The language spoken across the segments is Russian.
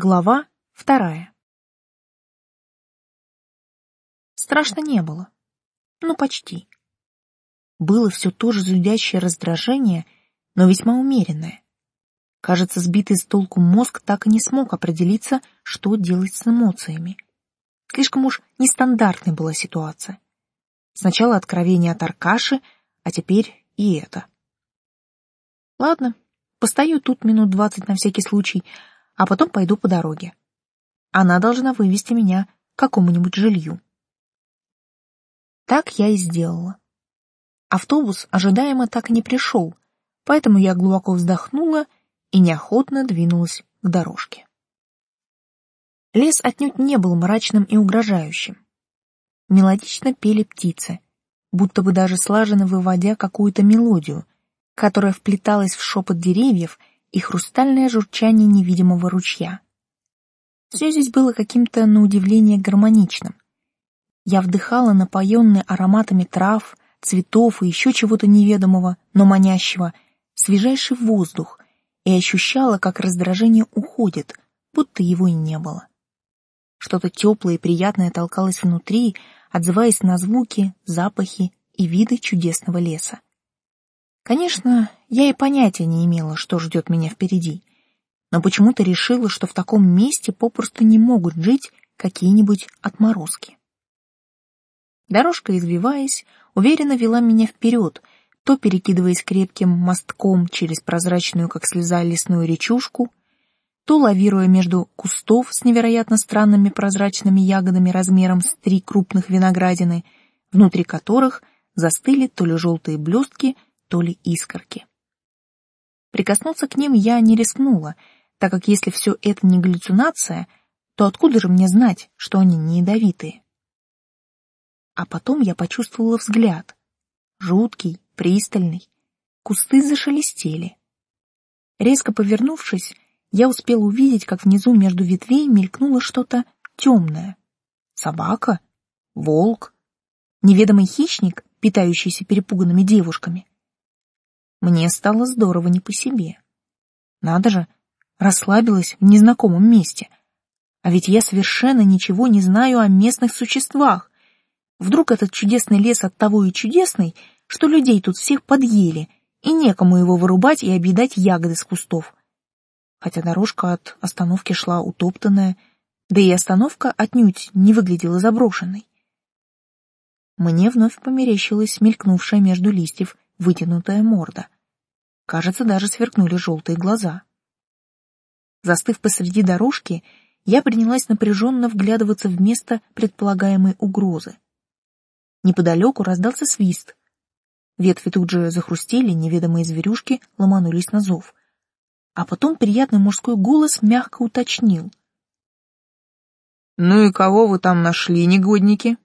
Глава вторая. Страшно не было. Ну, почти. Было все то же зудящее раздражение, но весьма умеренное. Кажется, сбитый с толку мозг так и не смог определиться, что делать с эмоциями. Слишком уж нестандартной была ситуация. Сначала откровение от Аркаши, а теперь и это. Ладно, постою тут минут двадцать на всякий случай, а потом пойду по дороге. Она должна вывести меня к какому-нибудь жилью. Так я и сделала. Автобус ожидаемо так и не пришел, поэтому я глубоко вздохнула и неохотно двинулась к дорожке. Лес отнюдь не был мрачным и угрожающим. Мелодично пели птицы, будто бы даже слаженно выводя какую-то мелодию, которая вплеталась в шепот деревьев и хрустальное журчание невидимого ручья. Все здесь было каким-то, на удивление, гармоничным. Я вдыхала напоенные ароматами трав, цветов и еще чего-то неведомого, но манящего, свежайший воздух, и ощущала, как раздражение уходит, будто его и не было. Что-то теплое и приятное толкалось внутри, отзываясь на звуки, запахи и виды чудесного леса. Конечно, я и понятия не имела, что ждет меня впереди, но почему-то решила, что в таком месте попросту не могут жить какие-нибудь отморозки. Дорожка, извиваясь, уверенно вела меня вперед, то перекидываясь крепким мостком через прозрачную, как слеза, лесную речушку, то лавируя между кустов с невероятно странными прозрачными ягодами размером с три крупных виноградины, внутри которых застыли то ли желтые блестки, то ли искорки. Прикоснуться к ним я не рискнула, так как если все это не галлюцинация, то откуда же мне знать, что они не ядовитые? А потом я почувствовала взгляд. Жуткий, пристальный. Кусты зашелестели. Резко повернувшись, я успела увидеть, как внизу между ветвей мелькнуло что-то темное. Собака? Волк? Неведомый хищник, питающийся перепуганными девушками? Мне стало здорово не по себе. Надо же, расслабилась в незнакомом месте. А ведь я совершенно ничего не знаю о местных существах. Вдруг этот чудесный лес от того и чудесный, что людей тут всех подъели, и некому его вырубать и объедать ягоды с кустов. Хотя дорожка от остановки шла утоптанная, да и остановка отнюдь не выглядела заброшенной. Мне вновь померещилась мелькнувшая между листьев вытянутая морда. Кажется, даже сверкнули желтые глаза. Застыв посреди дорожки, я принялась напряженно вглядываться в место предполагаемой угрозы. Неподалеку раздался свист. Ветви тут же захрустели, неведомые зверюшки ломанулись на зов. А потом приятный мужской голос мягко уточнил. «Ну и кого вы там нашли, негодники?»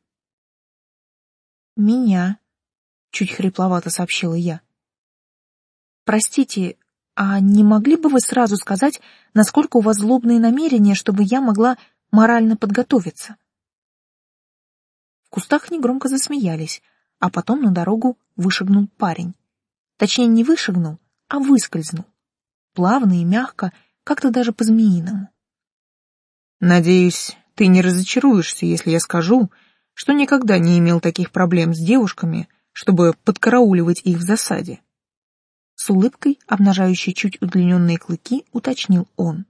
«Меня», чуть хрипловато сообщила я. Простите, а не могли бы вы сразу сказать, насколько у вас злобные намерения, чтобы я могла морально подготовиться? В кустах негромко засмеялись, а потом на дорогу вышагнул парень. Точнее, не вышагнул, а выскользнул. Плавно и мягко, как-то даже по-змеиному. Надеюсь, ты не разочаруешься, если я скажу, что никогда не имел таких проблем с девушками, чтобы подкарауливать их в засаде. С улыбкой, обнажающей чуть удлиненные клыки, уточнил он.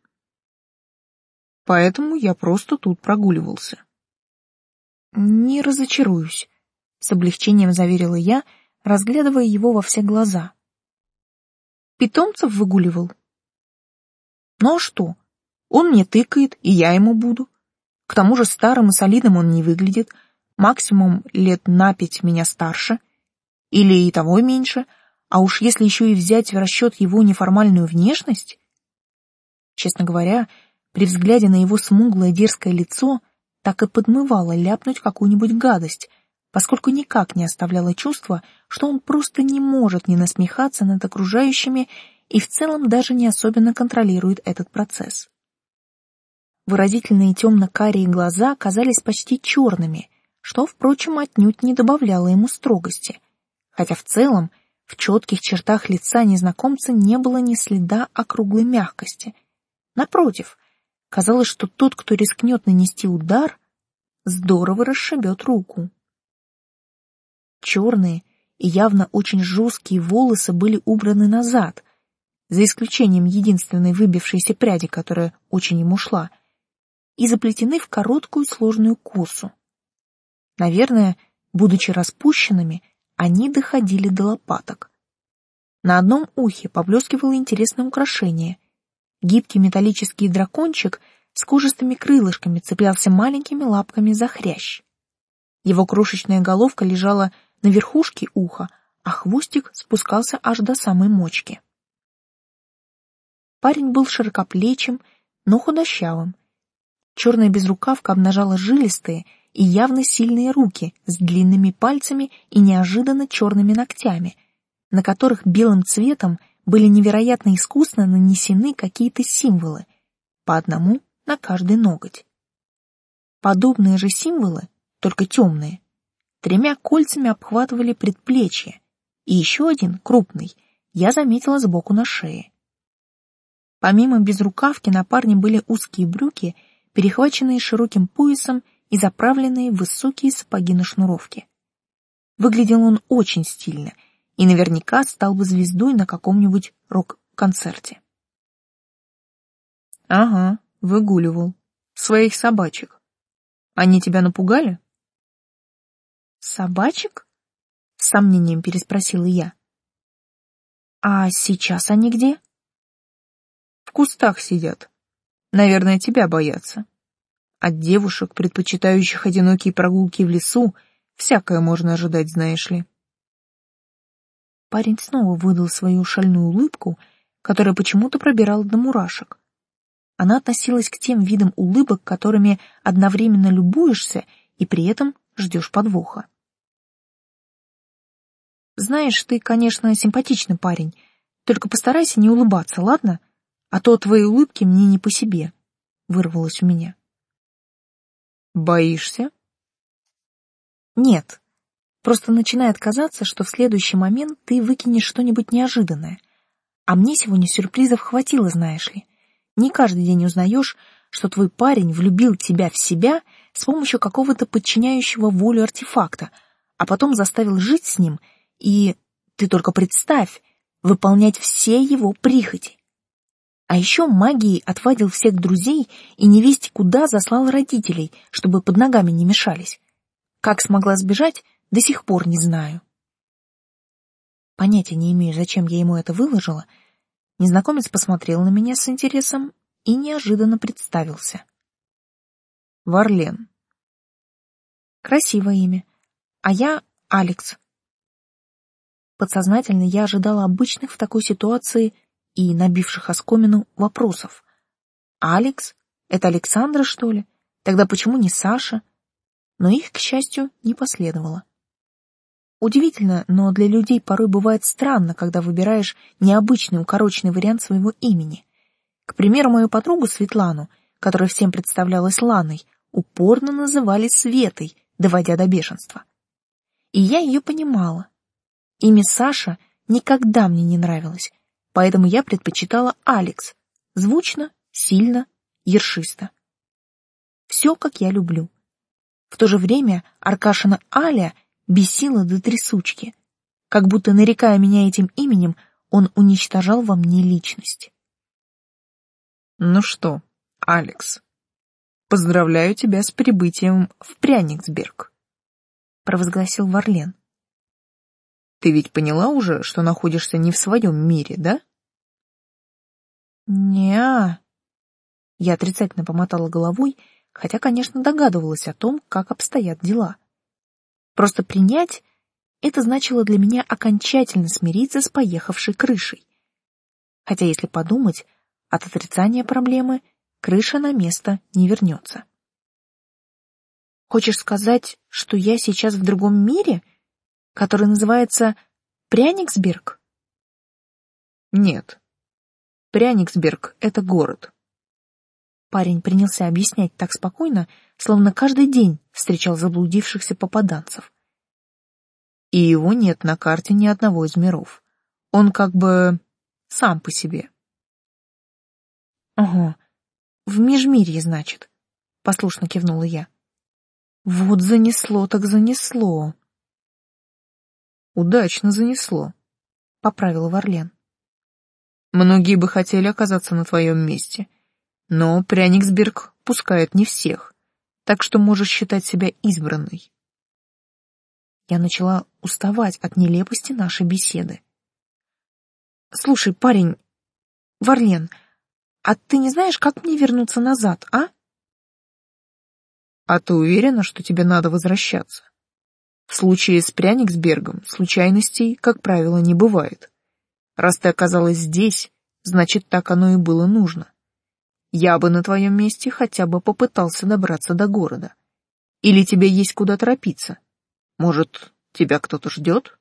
Поэтому я просто тут прогуливался. Не разочаруюсь, с облегчением заверила я, разглядывая его во все глаза. Питомцев выгуливал. Ну а что? Он мне тыкает, и я ему буду. К тому же старым и солидным он не выглядит, максимум лет на пять меня старше — или и того меньше, а уж если еще и взять в расчет его неформальную внешность... Честно говоря, при взгляде на его смуглое дерзкое лицо так и подмывало ляпнуть какую-нибудь гадость, поскольку никак не оставляло чувства, что он просто не может не насмехаться над окружающими и в целом даже не особенно контролирует этот процесс. Выразительные темно-карие глаза казались почти черными, что, впрочем, отнюдь не добавляло ему строгости — хотя в целом в четких чертах лица незнакомца не было ни следа округлой мягкости. Напротив, казалось, что тот, кто рискнет нанести удар, здорово расшибет руку. Черные и явно очень жесткие волосы были убраны назад, за исключением единственной выбившейся пряди, которая очень ему шла, и заплетены в короткую сложную косу. Наверное, будучи распущенными, они доходили до лопаток. На одном ухе поблескивало интересное украшение. Гибкий металлический дракончик с кожистыми крылышками цеплялся маленькими лапками за хрящ. Его крошечная головка лежала на верхушке уха, а хвостик спускался аж до самой мочки. Парень был широкоплечим, но худощавым. Черная безрукавка обнажала жилистые и явно сильные руки с длинными пальцами и неожиданно черными ногтями, на которых белым цветом были невероятно искусно нанесены какие-то символы, по одному на каждый ноготь. Подобные же символы, только темные, тремя кольцами обхватывали предплечье, и еще один, крупный, я заметила сбоку на шее. Помимо безрукавки на парне были узкие брюки, перехваченные широким поясом и заправленные в высокие сапоги на шнуровке. Выглядел он очень стильно и наверняка стал бы звездой на каком-нибудь рок-концерте. Ага, выгуливал. Своих собачек. Они тебя напугали? Собачек? С сомнением переспросила я. А сейчас они где? В кустах сидят. Наверное, тебя боятся. От девушек, предпочитающих одинокие прогулки в лесу, всякое можно ожидать, знаешь ли. Парень снова выдал свою шальную улыбку, которая почему-то пробирала до мурашек. Она относилась к тем видам улыбок, которыми одновременно любуешься и при этом ждешь подвоха. Знаешь, ты, конечно, симпатичный парень, только постарайся не улыбаться, ладно? А то твои улыбки мне не по себе, вырвалось у меня. Боишься? Нет, Просто начинает казаться, что в следующий момент ты выкинешь что-нибудь неожиданное. А мне сегодня сюрпризов хватило, знаешь ли. Не каждый день узнаешь, что твой парень влюбил тебя в себя с помощью какого-то подчиняющего волю артефакта, а потом заставил жить с ним, и, ты только представь, выполнять все его прихоти. А еще магией отвадил всех друзей и невесть куда заслал родителей, чтобы под ногами не мешались. Как смогла сбежать, до сих пор не знаю. Понятия не имею, зачем я ему это выложила. Незнакомец посмотрел на меня с интересом и неожиданно представился. Варлен. Красивое имя. А я Алекс. Подсознательно я ожидала обычных в такой ситуации и набивших оскомину вопросов. Алекс? Это Александра, что ли? Тогда почему не Саша? Но их, к счастью, не последовало. Удивительно, но для людей порой бывает странно, когда выбираешь необычный укороченный вариант своего имени. К примеру, мою подругу Светлану, которая всем представлялась Ланой, упорно называли Светой, доводя до бешенства. И я ее понимала. Имя Саша никогда мне не нравилось, поэтому я предпочитала Алекс. Звучно, сильно, ершисто. Все, как я люблю. В то же время Аркашина Аля бесило до трясучки. Как будто, нарекая меня этим именем, он уничтожал во мне личность. «Ну что, Алекс, поздравляю тебя с прибытием в Пряниксберг», — провозгласил Варлен. «Ты ведь поняла уже, что находишься не в своем мире, да?» «Не-а», я отрицательно помотала головой, хотя, конечно, догадывалась о том, как обстоят дела. Просто принять — это значило для меня окончательно смириться с поехавшей крышей. Хотя, если подумать, от отрицания проблемы крыша на место не вернется. Хочешь сказать, что я сейчас в другом мире, который называется Пряниксберг? Нет. Пряниксберг — это город. Парень принялся объяснять так спокойно, словно каждый день встречал заблудившихся попаданцев. И его нет на карте ни одного из миров. Он как бы сам по себе. Ага. В Межмирье, значит, послушно кивнула я. Вот занесло так занесло. Удачно занесло, поправил Варлен. Многие бы хотели оказаться на твоем месте, но Пряниксберг пускает не всех, так что можешь считать себя избранной. Я начала уставать от нелепости нашей беседы. Слушай, парень, Варлен, а ты не знаешь, как мне вернуться назад, а? А ты уверена, что тебе надо возвращаться? В случае с Пряниксбергом случайностей, как правило, не бывает. Раз ты оказалась здесь, значит, так оно и было нужно. Я бы на твоем месте хотя бы попытался добраться до города. Или тебе есть куда торопиться? Может, тебя кто-то ждет?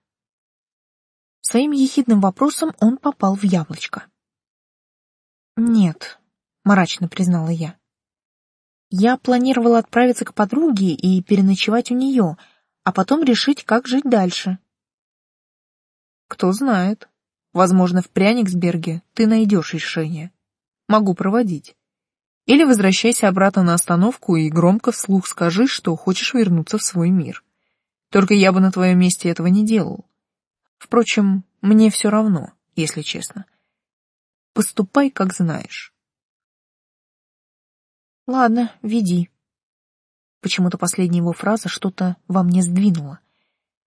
Своим ехидным вопросом он попал в яблочко. «Нет», — мрачно признала я. «Я планировала отправиться к подруге и переночевать у нее, а потом решить, как жить дальше». «Кто знает. Возможно, в Пряниксберге ты найдешь решение. Могу проводить. Или возвращайся обратно на остановку и громко вслух скажи, что хочешь вернуться в свой мир. Только я бы на твоем месте этого не делал. Впрочем, мне все равно, если честно. Поступай, как знаешь. Ладно, веди. Почему-то последняя его фраза что-то во мне сдвинула.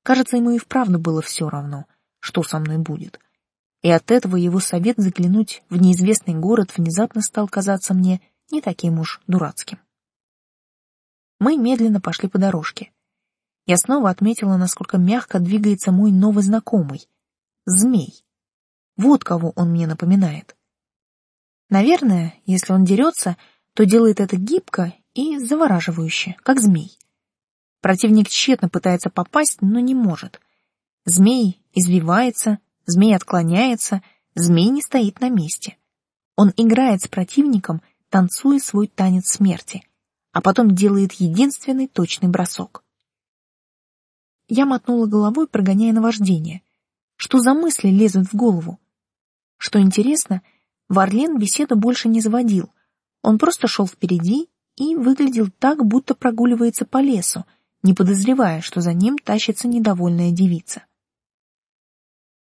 Кажется, ему и вправду было все равно, что со мной будет. И от этого его совет заглянуть в неизвестный город внезапно стал казаться мне не таким уж дурацким. Мы медленно пошли по дорожке. Я снова отметила, насколько мягко двигается мой новый знакомый — змей. Вот кого он мне напоминает. Наверное, если он дерется, то делает это гибко и завораживающе, как змей. Противник тщетно пытается попасть, но не может. Змей извивается, змей отклоняется, змей не стоит на месте. Он играет с противником, танцуя свой танец смерти, а потом делает единственный точный бросок. Я мотнула головой, прогоняя наваждение. Что за мысли лезут в голову? Что интересно, Варлен беседу больше не заводил. Он просто шел впереди и выглядел так, будто прогуливается по лесу, не подозревая, что за ним тащится недовольная девица.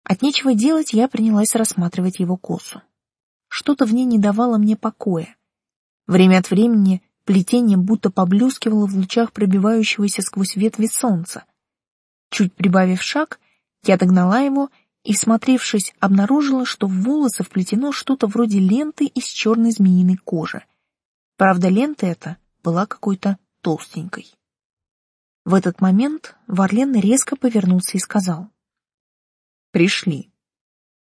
От нечего делать я принялась рассматривать его косу. Что-то в ней не давало мне покоя. Время от времени плетение будто поблескивало в лучах пробивающегося сквозь ветви солнца. Чуть прибавив шаг, я догнала его и, смотревшись, обнаружила, что в волосы вплетено что-то вроде ленты из черной змеиной кожи. Правда, лента эта была какой-то толстенькой. В этот момент Варлен резко повернулся и сказал. «Пришли.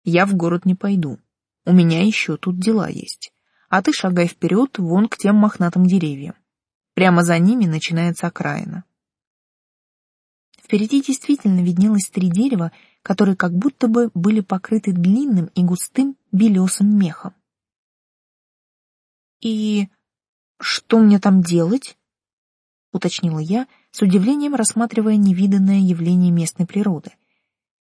Я в город не пойду. У меня еще тут дела есть. А ты шагай вперед вон к тем мохнатым деревьям. Прямо за ними начинается окраина. Впереди действительно виднелось три дерева, которые как будто бы были покрыты длинным и густым белесым мехом. «И что мне там делать?» — уточнила я, с удивлением рассматривая невиданное явление местной природы.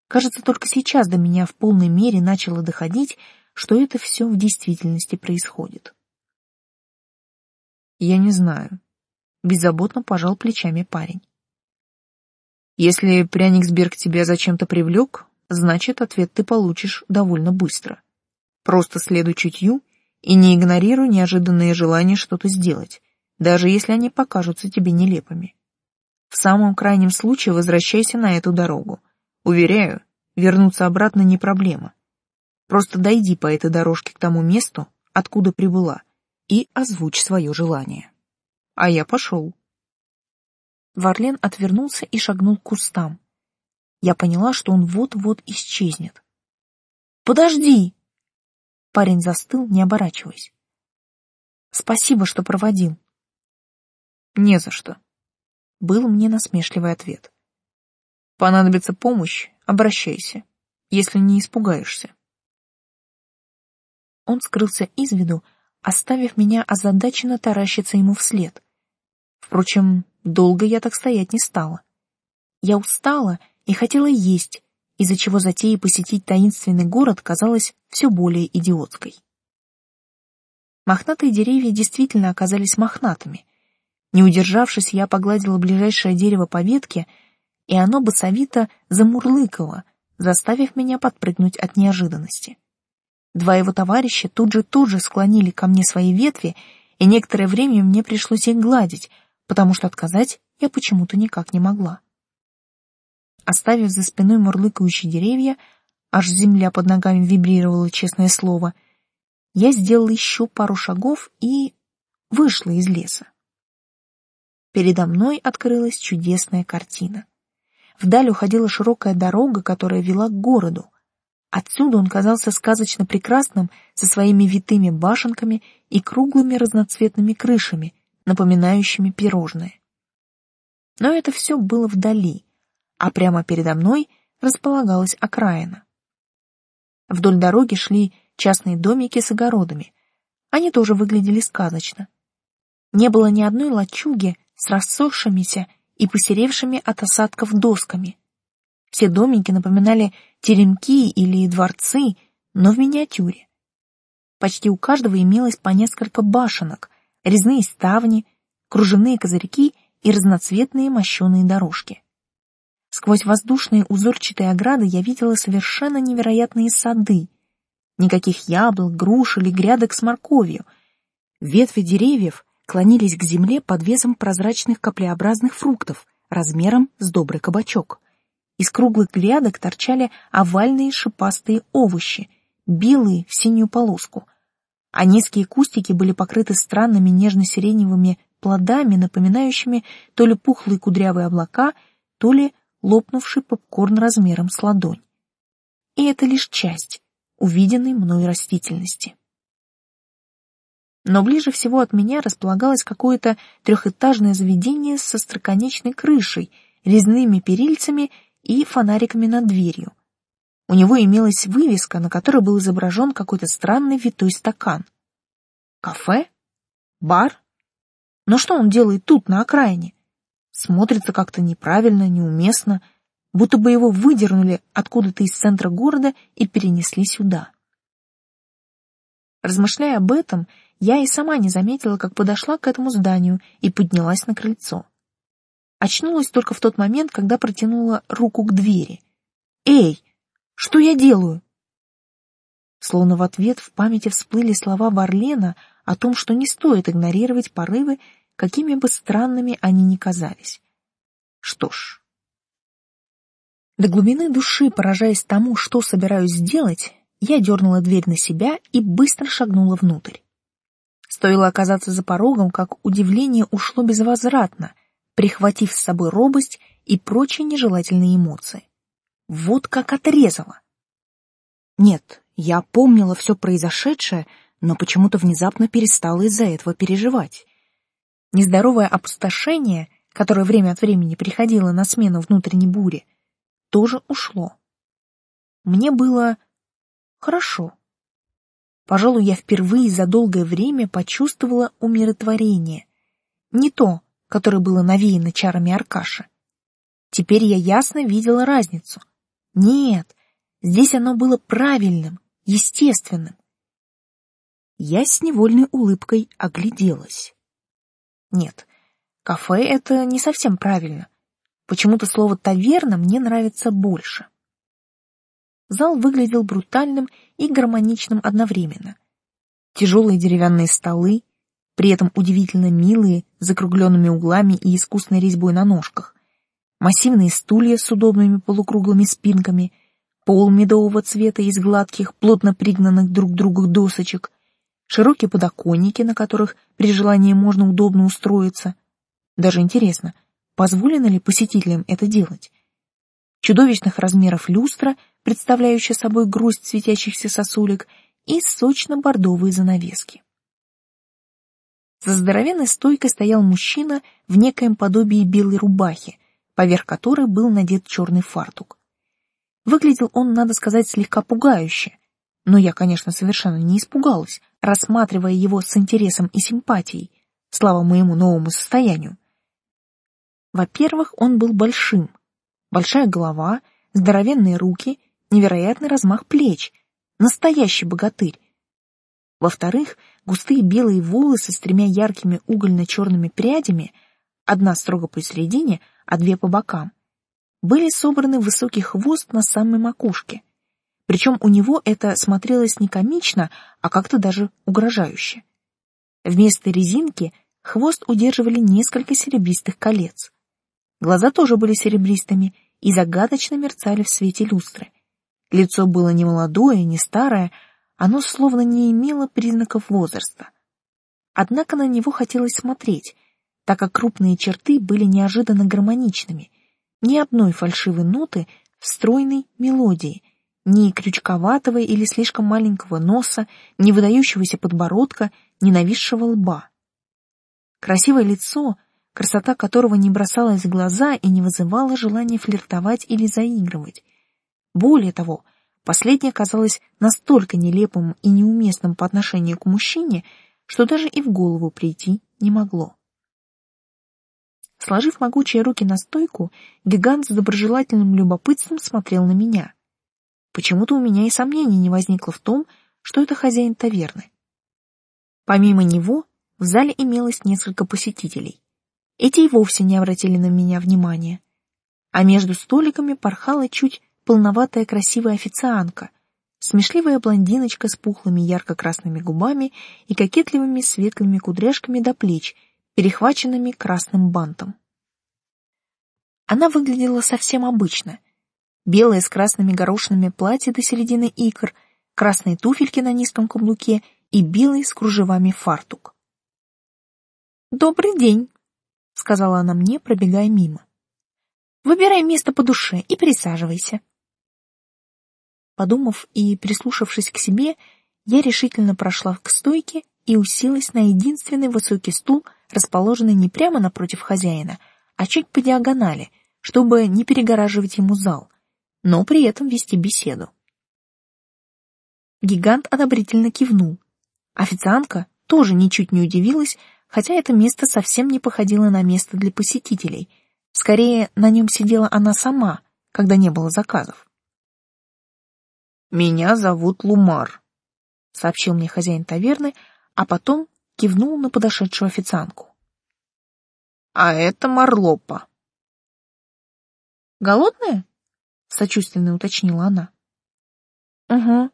Кажется, только сейчас до меня в полной мере начало доходить, что это все в действительности происходит. «Я не знаю», — беззаботно пожал плечами парень. Если Пряниксберг тебя зачем-то привлек, значит, ответ ты получишь довольно быстро. Просто следуй чутью и не игнорируй неожиданные желания что-то сделать, даже если они покажутся тебе нелепыми. В самом крайнем случае возвращайся на эту дорогу. Уверяю, вернуться обратно не проблема. Просто дойди по этой дорожке к тому месту, откуда прибыла, и озвучь свое желание. А я пошел. Варлен отвернулся и шагнул к кустам. Я поняла, что он вот-вот исчезнет. «Подожди!» Парень застыл, не оборачиваясь. «Спасибо, что проводил». «Не за что», — был мне насмешливый ответ. «Понадобится помощь, обращайся, если не испугаешься». Он скрылся из виду, оставив меня озадаченно таращиться ему вслед. Впрочем, Долго я так стоять не стала. Я устала и хотела есть, из-за чего затея посетить таинственный город казалась все более идиотской. Мохнатые деревья действительно оказались мохнатыми. Не удержавшись, я погладила ближайшее дерево по ветке, и оно басовито замурлыкало, заставив меня подпрыгнуть от неожиданности. Два его товарища тут же тут же склонили ко мне свои ветви, и некоторое время мне пришлось их гладить, потому что отказать я почему-то никак не могла. Оставив за спиной мурлыкающие деревья, аж земля под ногами вибрировала, честное слово, я сделала еще пару шагов и вышла из леса. Передо мной открылась чудесная картина. Вдаль уходила широкая дорога, которая вела к городу. Отсюда он казался сказочно прекрасным со своими витыми башенками и круглыми разноцветными крышами, напоминающими пирожные. Но это все было вдали, а прямо передо мной располагалась окраина. Вдоль дороги шли частные домики с огородами. Они тоже выглядели сказочно. Не было ни одной лачуги с рассохшимися и посеревшими от осадков досками. Все домики напоминали теремки или дворцы, но в миниатюре. Почти у каждого имелось по несколько башенок, резные ставни, кружевные козырьки и разноцветные мощеные дорожки. Сквозь воздушные узорчатые ограды я видела совершенно невероятные сады. Никаких яблок, груш или грядок с морковью. Ветви деревьев клонились к земле под весом прозрачных каплеобразных фруктов размером с добрый кабачок. Из круглых грядок торчали овальные шипастые овощи, белые в синюю полоску, а низкие кустики были покрыты странными нежно-сиреневыми плодами, напоминающими то ли пухлые кудрявые облака, то ли лопнувший попкорн размером с ладонь. И это лишь часть увиденной мной растительности. Но ближе всего от меня располагалось какое-то трехэтажное заведение со строконечной крышей, резными перильцами и фонариками над дверью. У него имелась вывеска, на которой был изображен какой-то странный витой стакан. Кафе? Бар? Но что он делает тут, на окраине? Смотрится как-то неправильно, неуместно, будто бы его выдернули откуда-то из центра города и перенесли сюда. Размышляя об этом, я и сама не заметила, как подошла к этому зданию и поднялась на крыльцо. Очнулась только в тот момент, когда протянула руку к двери. «Эй, что я делаю?» Словно в ответ в памяти всплыли слова Варлена о том, что не стоит игнорировать порывы, какими бы странными они ни казались. Что ж, до глубины души, поражаясь тому, что собираюсь сделать, я дернула дверь на себя и быстро шагнула внутрь. Стоило оказаться за порогом, как удивление ушло безвозвратно, прихватив с собой робость и прочие нежелательные эмоции. Вот как отрезало. Нет, я помнила все произошедшее, но почему-то внезапно перестала из-за этого переживать. Нездоровое опустошение, которое время от времени приходило на смену внутренней буре, тоже ушло. Мне было хорошо. Пожалуй, я впервые за долгое время почувствовала умиротворение. Не то, которое было навеяно чарами Аркаши. Теперь я ясно видела разницу. Нет, здесь оно было правильным, естественным. Я с невольной улыбкой огляделась. Нет, кафе — это не совсем правильно. Почему-то слово «таверна» мне нравится больше. Зал выглядел брутальным и гармоничным одновременно. Тяжелые деревянные столы, при этом удивительно милые, с закругленными углами и искусной резьбой на ножках, массивные стулья с удобными полукруглыми спинками, пол медового цвета из гладких, плотно пригнанных друг к другу досочек, широкие подоконники, на которых при желании можно удобно устроиться. Даже интересно, позволено ли посетителям это делать? Чудовищных размеров люстра — представляющая собой грусть светящихся сосулек, и сочно-бордовые занавески. За здоровенной стойкой стоял мужчина в некоем подобии белой рубахи, поверх которой был надет черный фартук. Выглядел он, надо сказать, слегка пугающе, но я, конечно, совершенно не испугалась, рассматривая его с интересом и симпатией, слава моему новому состоянию. Во-первых, он был большим, большая голова, здоровенные руки невероятный размах плеч, настоящий богатырь. Во-вторых, густые белые волосы с тремя яркими угольно-черными прядями, одна строго посередине, а две по бокам, были собраны в высокий хвост на самой макушке. Причем у него это смотрелось не комично, а как-то даже угрожающе. Вместо резинки хвост удерживали несколько серебристых колец. Глаза тоже были серебристыми и загадочно мерцали в свете люстры. Лицо было не молодое, не старое, оно словно не имело признаков возраста. Однако на него хотелось смотреть, так как крупные черты были неожиданно гармоничными, ни одной фальшивой ноты в стройной мелодии, ни крючковатого или слишком маленького носа, ни выдающегося подбородка, ни нависшего лба. Красивое лицо, красота которого не бросалась в глаза и не вызывала желания флиртовать или заигрывать. Более того, последнее казалось настолько нелепым и неуместным по отношению к мужчине, что даже и в голову прийти не могло. Сложив могучие руки на стойку, гигант с доброжелательным любопытством смотрел на меня. Почему-то у меня и сомнений не возникло в том, что это хозяин таверны. Помимо него, в зале имелось несколько посетителей. Эти и вовсе не обратили на меня внимания. А между столиками порхала чуть полноватая красивая официантка, смешливая блондиночка с пухлыми ярко-красными губами и кокетливыми светлыми кудряшками до плеч — перехваченными красным бантом. Она выглядела совсем обычно. Белое с красными горошинами платье до середины икр, красные туфельки на низком каблуке и белый с кружевами фартук. «Добрый день», — сказала она мне, пробегая мимо. «Выбирай место по душе и присаживайся». Подумав и прислушавшись к себе, я решительно прошла к стойке и уселась на единственный высокий стул, расположенный не прямо напротив хозяина, а чуть по диагонали, чтобы не перегораживать ему зал, но при этом вести беседу. Гигант одобрительно кивнул. Официантка тоже ничуть не удивилась, хотя это место совсем не походило на место для посетителей. Скорее, на нем сидела она сама, когда не было заказов. «Меня зовут Лумар», — сообщил мне хозяин таверны, а потом кивнул на подошедшую официантку. А это Марлопа. Голодная? Сочувственно уточнила она. Угу.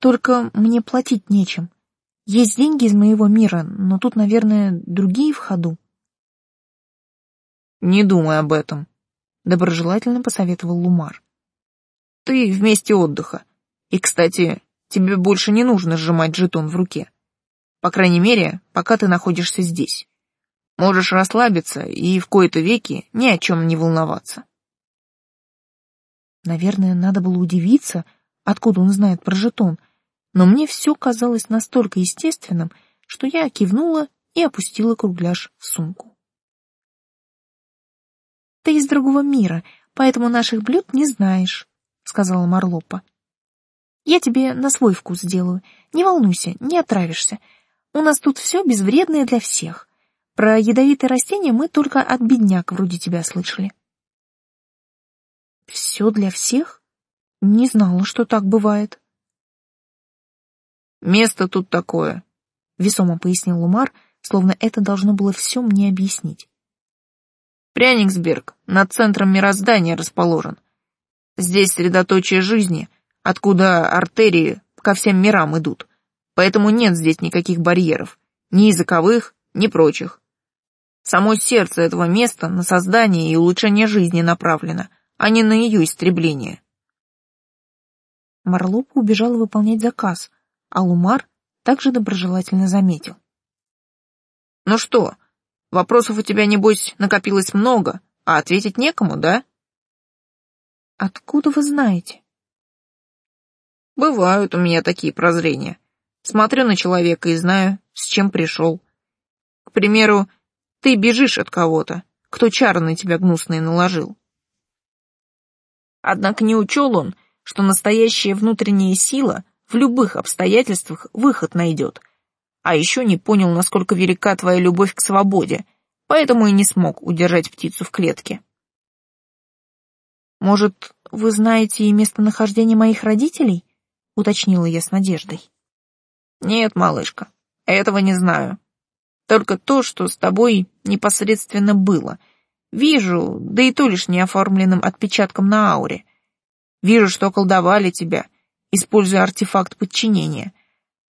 Только мне платить нечем. Есть деньги из моего мира, но тут, наверное, другие в ходу. Не думай об этом, доброжелательно посоветовал Лумар. Ты в месте отдыха. И, кстати, тебе больше не нужно сжимать жетон в руке. По крайней мере, пока ты находишься здесь. Можешь расслабиться и в кои-то веки ни о чем не волноваться. Наверное, надо было удивиться, откуда он знает про жетон, но мне все казалось настолько естественным, что я кивнула и опустила кругляш в сумку. «Ты из другого мира, поэтому наших блюд не знаешь», — сказала Марлопа. «Я тебе на свой вкус сделаю. Не волнуйся, не отравишься. У нас тут все безвредное для всех. Про ядовитые растения мы только от бедняк вроде тебя слышали. Все для всех? Не знала, что так бывает. Место тут такое, весомо пояснил Лумар, словно это должно было все мне объяснить. Пряниксберг над центром мироздания расположен. Здесь средоточие жизни, откуда артерии ко всем мирам идут поэтому нет здесь никаких барьеров, ни языковых, ни прочих. Само сердце этого места на создание и улучшение жизни направлено, а не на ее истребление. Марлопа убежала выполнять заказ, а Лумар также доброжелательно заметил. «Ну что, вопросов у тебя, небось, накопилось много, а ответить некому, да?» «Откуда вы знаете?» «Бывают у меня такие прозрения. Смотрю на человека и знаю, с чем пришел. К примеру, ты бежишь от кого-то, кто чары на тебя гнусные наложил. Однако не учел он, что настоящая внутренняя сила в любых обстоятельствах выход найдет. А еще не понял, насколько велика твоя любовь к свободе, поэтому и не смог удержать птицу в клетке. «Может, вы знаете и местонахождение моих родителей?» — уточнила я с надеждой. Нет, малышка, Этого не знаю. Только то, что с тобой непосредственно было. Вижу, да и то лишь неоформленным отпечатком на ауре. Вижу, что колдовали тебя, используя артефакт подчинения.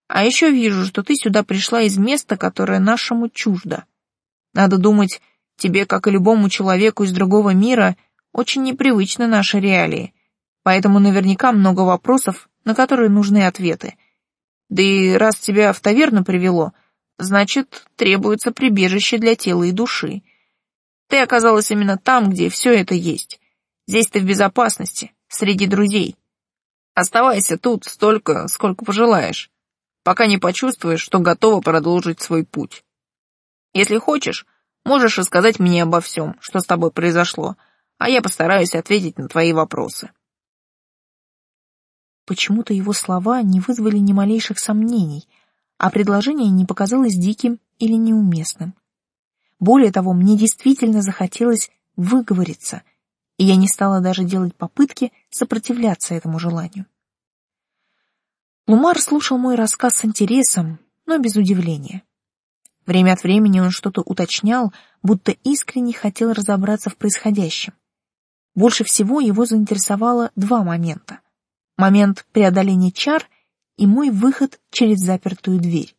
А еще вижу, что ты сюда пришла из места, которое нашему чуждо. Надо думать, тебе, как и любому человеку из другого мира, очень непривычны наши реалии, поэтому наверняка много вопросов, на которые нужны ответы. Да и раз тебя в таверну привело, значит, требуется прибежище для тела и души. Ты оказалась именно там, где все это есть. Здесь ты в безопасности, среди друзей. Оставайся тут столько, сколько пожелаешь пока не почувствуешь, что готова продолжить свой путь. Если хочешь, можешь рассказать мне обо всем, что с тобой произошло, а я постараюсь ответить на твои вопросы. Почему-то его слова не вызвали ни малейших сомнений, а предложение не показалось диким или неуместным. Более того, мне действительно захотелось выговориться, и я не стала даже делать попытки сопротивляться этому желанию. Лумар слушал мой рассказ с интересом, но без удивления. Время от времени он что-то уточнял, будто искренне хотел разобраться в происходящем. Больше всего его заинтересовало два момента. Момент преодоления чар и мой выход через запертую дверь.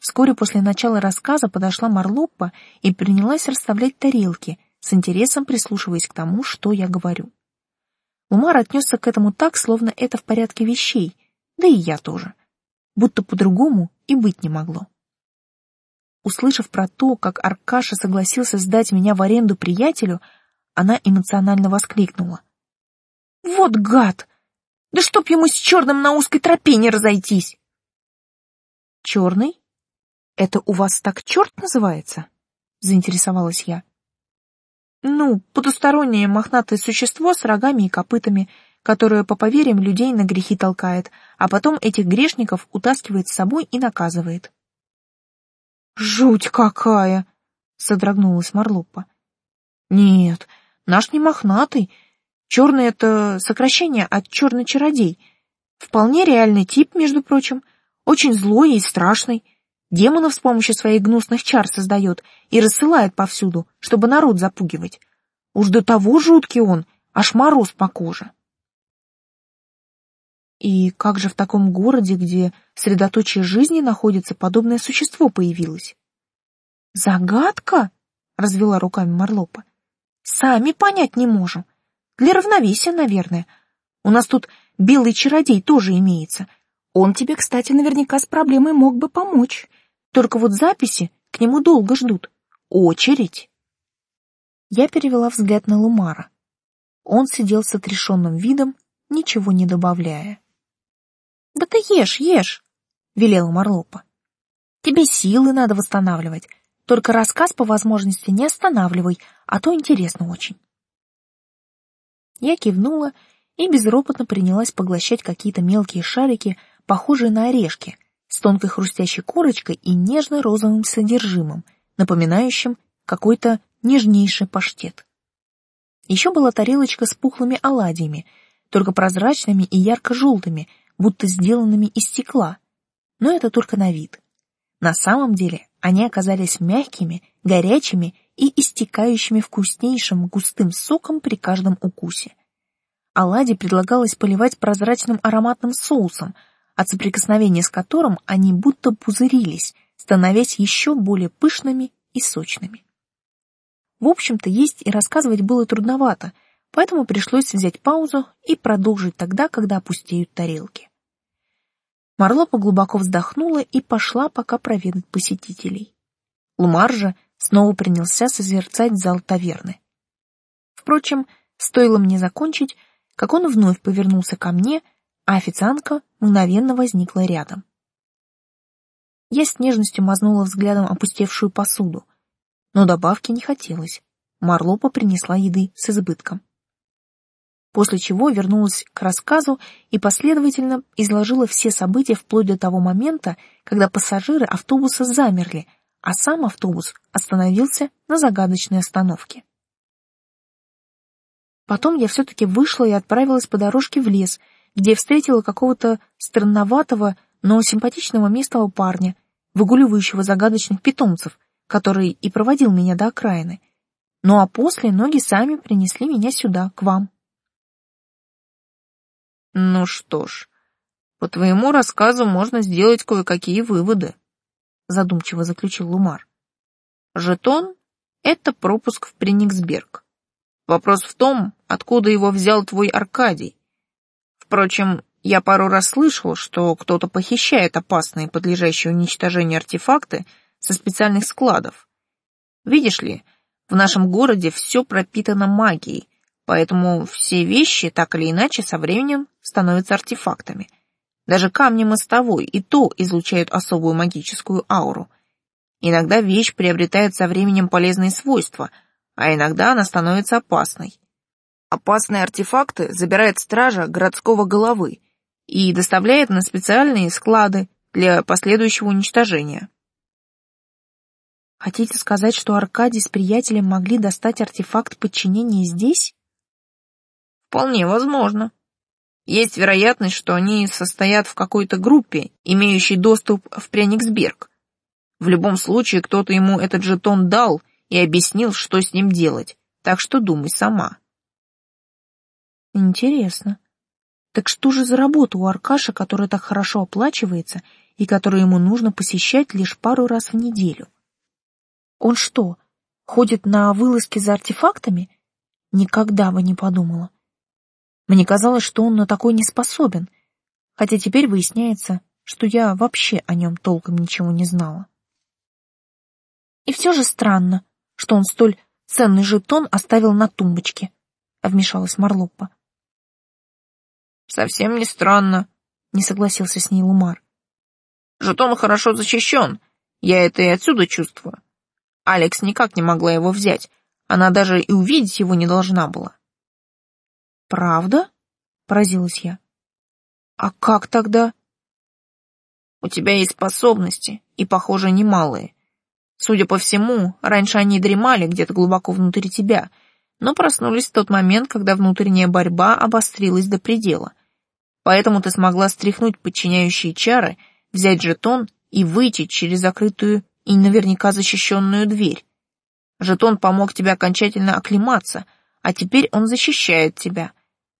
Вскоре после начала рассказа подошла Марлоппа и принялась расставлять тарелки, с интересом прислушиваясь к тому, что я говорю. Умар отнесся к этому так, словно это в порядке вещей, да и я тоже. Будто по-другому и быть не могло. Услышав про то, как Аркаша согласился сдать меня в аренду приятелю, она эмоционально воскликнула. «Вот гад! Да чтоб ему с черным на узкой тропе не разойтись!» «Черный? Это у вас так черт называется?» — заинтересовалась я. «Ну, потустороннее мохнатое существо с рогами и копытами — которая по поверьям людей на грехи толкает, а потом этих грешников утаскивает с собой и наказывает. «Жуть какая!» — содрогнулась Марлоппа. «Нет, наш не мохнатый. Черный — это сокращение от черный чародей. Вполне реальный тип, между прочим, очень злой и страшный. Демонов с помощью своих гнусных чар создает и рассылает повсюду, чтобы народ запугивать. Уж до того жуткий он, аж мороз по коже». И как же в таком городе, где средоточие жизни находится, подобное существо появилось? Загадка? развела руками Марлопа. Сами понять не можем. Для равновесия, наверное. У нас тут белый чародей тоже имеется. Он тебе, кстати, наверняка с проблемой мог бы помочь. Только вот записи к нему долго ждут. Очередь. Я перевела взгляд на Лумара. Он сидел с отрешенным видом, ничего не добавляя. Да ты ешь, ешь, велела Марлопа. Тебе силы надо восстанавливать. Только рассказ по возможности не останавливай, а то интересно очень. Я кивнула и безропотно принялась поглощать какие-то мелкие шарики, похожие на орешки, с тонкой хрустящей корочкой и нежно-розовым содержимым, напоминающим какой-то нежнейший паштет. Еще была тарелочка с пухлыми оладьями, только прозрачными и ярко-желтыми, будто сделанными из стекла, но это только на вид. На самом деле они оказались мягкими, горячими и истекающими вкуснейшим густым соком при каждом укусе. Оладьи предлагалось поливать прозрачным ароматным соусом, от соприкосновения с которым они будто пузырились, становясь еще более пышными и сочными. В общем-то, есть и рассказывать было трудновато, поэтому пришлось взять паузу и продолжить тогда, когда опустеют тарелки. Марлопа глубоко вздохнула и пошла пока проведать посетителей. Лумар же снова принялся созерцать зал таверны. Впрочем, стоило мне закончить, как он вновь повернулся ко мне, а официантка мгновенно возникла рядом. Я с нежностью мазнула взглядом опустевшую посуду, но добавки не хотелось. Марлопа принесла еды с избытком после чего вернулась к рассказу и последовательно изложила все события вплоть до того момента, когда пассажиры автобуса замерли, а сам автобус остановился на загадочной остановке. Потом я все-таки вышла и отправилась по дорожке в лес, где встретила какого-то странноватого, но симпатичного местного парня, выгуливающего загадочных питомцев, который и проводил меня до окраины. Ну а после ноги сами принесли меня сюда, к вам. Ну что ж, по твоему рассказу можно сделать кое-какие выводы, задумчиво заключил Лумар. Жетон — это пропуск в Прениксберг. Вопрос в том, откуда его взял твой Аркадий. Впрочем, я пару раз слышал, что кто-то похищает опасные, подлежащие уничтожению артефакты со специальных складов. Видишь ли, в нашем городе все пропитано магией, поэтому все вещи так или иначе со временем становятся артефактами. Даже камни мостовой и то излучают особую магическую ауру. Иногда вещь приобретает со временем полезные свойства, а иногда она становится опасной. Опасные артефакты забирает стража городского головы и доставляет на специальные склады для последующего уничтожения. Хотите сказать, что Аркадий с приятелем могли достать артефакт подчинения здесь? Вполне возможно. Есть вероятность, что они состоят в какой-то группе, имеющей доступ в Пряниксберг. В любом случае, кто-то ему этот жетон дал и объяснил, что с ним делать, так что думай сама. Интересно. Так что же за работа у Аркаша, которая так хорошо оплачивается и которую ему нужно посещать лишь пару раз в неделю? Он что, ходит на вылазки за артефактами? Никогда бы не подумала. Мне казалось, что он на такой не способен, хотя теперь выясняется, что я вообще о нем толком ничего не знала. И все же странно, что он столь ценный жетон оставил на тумбочке, — вмешалась Марлоппа. Совсем не странно, — не согласился с ней Лумар. Жетон хорошо защищен, я это и отсюда чувствую. Алекс никак не могла его взять. Она даже и увидеть его не должна была. «Правда?» — поразилась я. «А как тогда?» «У тебя есть способности, и, похоже, немалые. Судя по всему, раньше они дремали где-то глубоко внутри тебя, но проснулись в тот момент, когда внутренняя борьба обострилась до предела. Поэтому ты смогла стряхнуть подчиняющие чары, взять жетон и выйти через закрытую и наверняка защищенную дверь. Жетон помог тебе окончательно оклематься, а теперь он защищает тебя.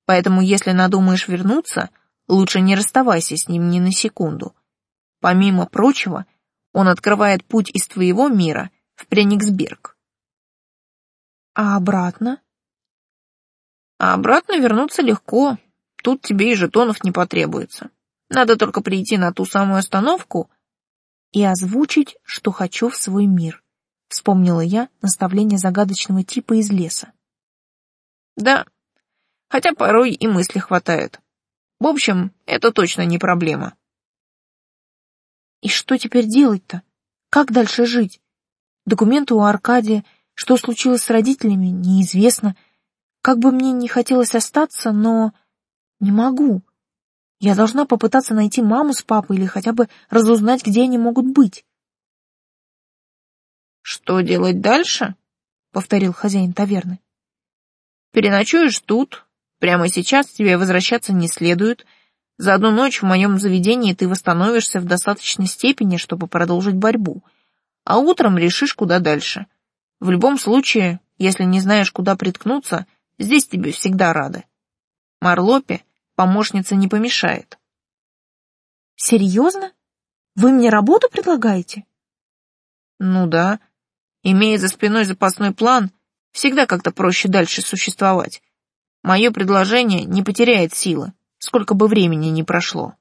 Поэтому, если надумаешь вернуться, лучше не расставайся с ним ни на секунду. Помимо прочего, он открывает путь из твоего мира в Прениксберг. А обратно? А обратно вернуться легко. Тут тебе и жетонов не потребуется. Надо только прийти на ту самую остановку — и озвучить, что хочу в свой мир. Вспомнила я наставление загадочного типа из леса. Да, хотя порой и мысли хватает. В общем, это точно не проблема. И что теперь делать-то? Как дальше жить? Документы у Аркадия, что случилось с родителями, неизвестно. Как бы мне не хотелось остаться, но не могу. Я должна попытаться найти маму с папой или хотя бы разузнать, где они могут быть. «Что делать дальше?» — повторил хозяин таверны. «Переночуешь тут. Прямо сейчас тебе возвращаться не следует. За одну ночь в моем заведении ты восстановишься в достаточной степени, чтобы продолжить борьбу. А утром решишь, куда дальше. В любом случае, если не знаешь, куда приткнуться, здесь тебе всегда рады. Марлопе помощница не помешает. Серьезно? Вы мне работу предлагаете? Ну да. Имея за спиной запасной план, всегда как-то проще дальше существовать. Мое предложение не потеряет силы, сколько бы времени ни прошло.